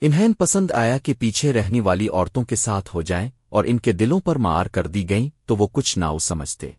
انہیں پسند آیا کہ پیچھے رہنے والی عورتوں کے ساتھ ہو جائیں اور ان کے دلوں پر مار کر دی گئیں تو وہ کچھ نہ سمجھتے۔